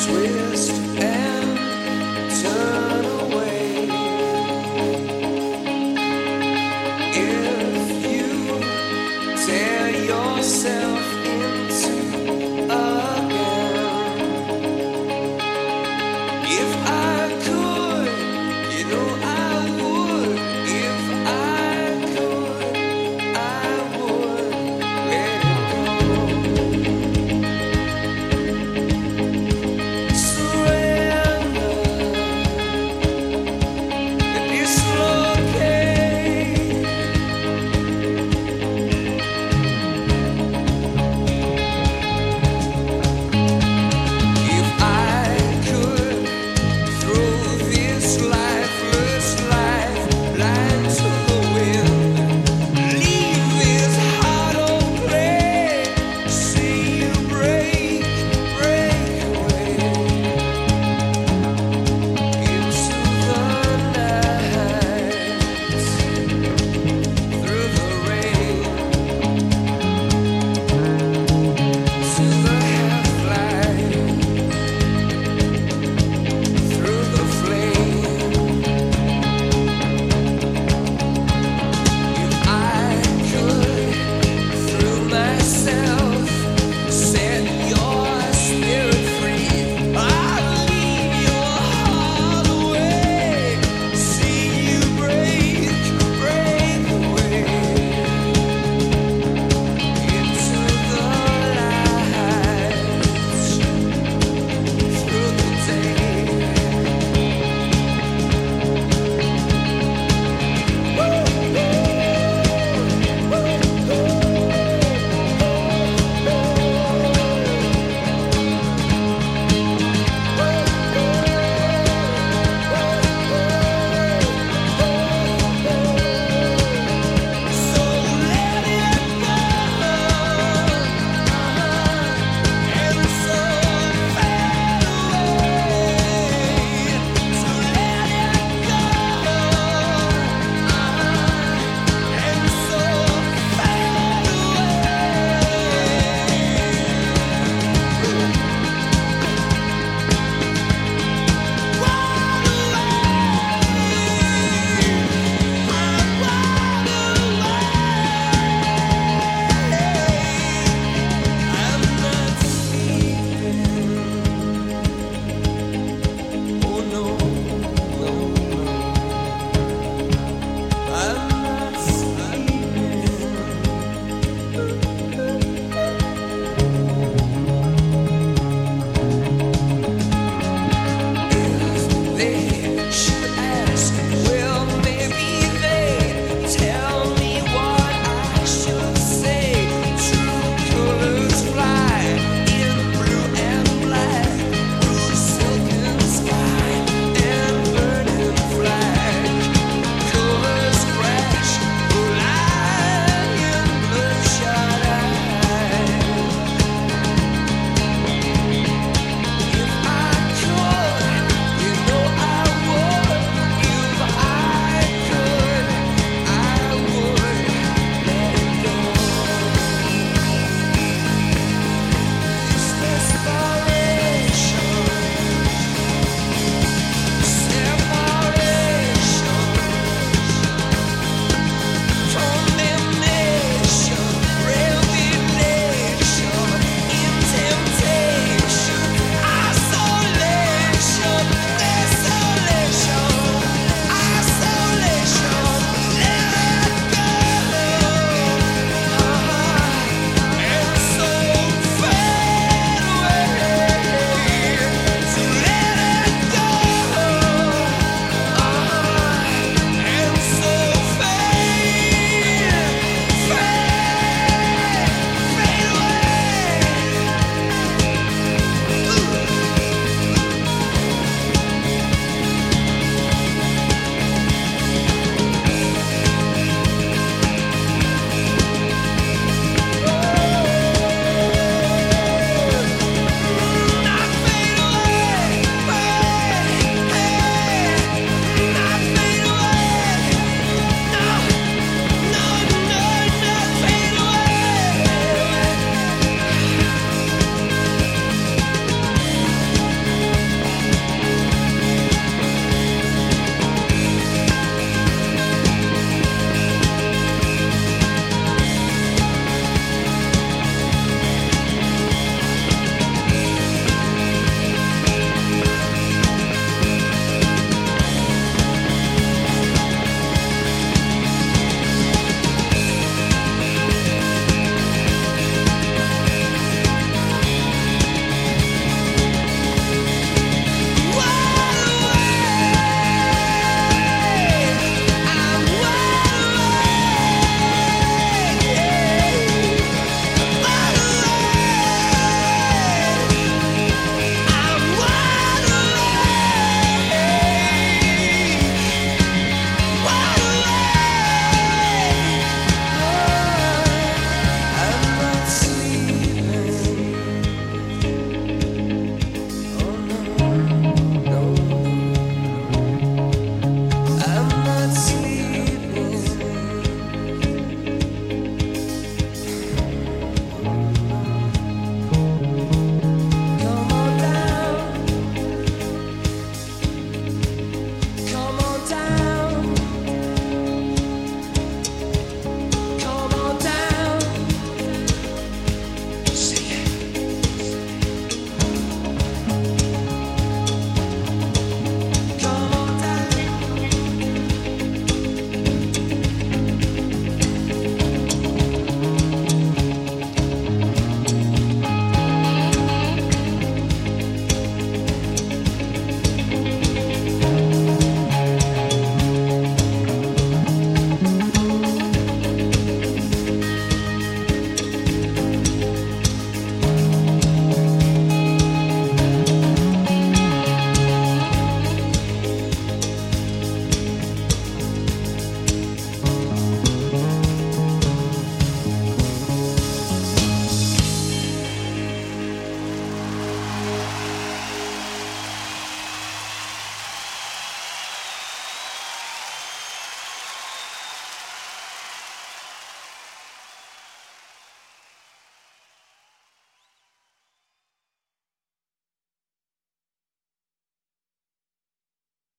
sweet.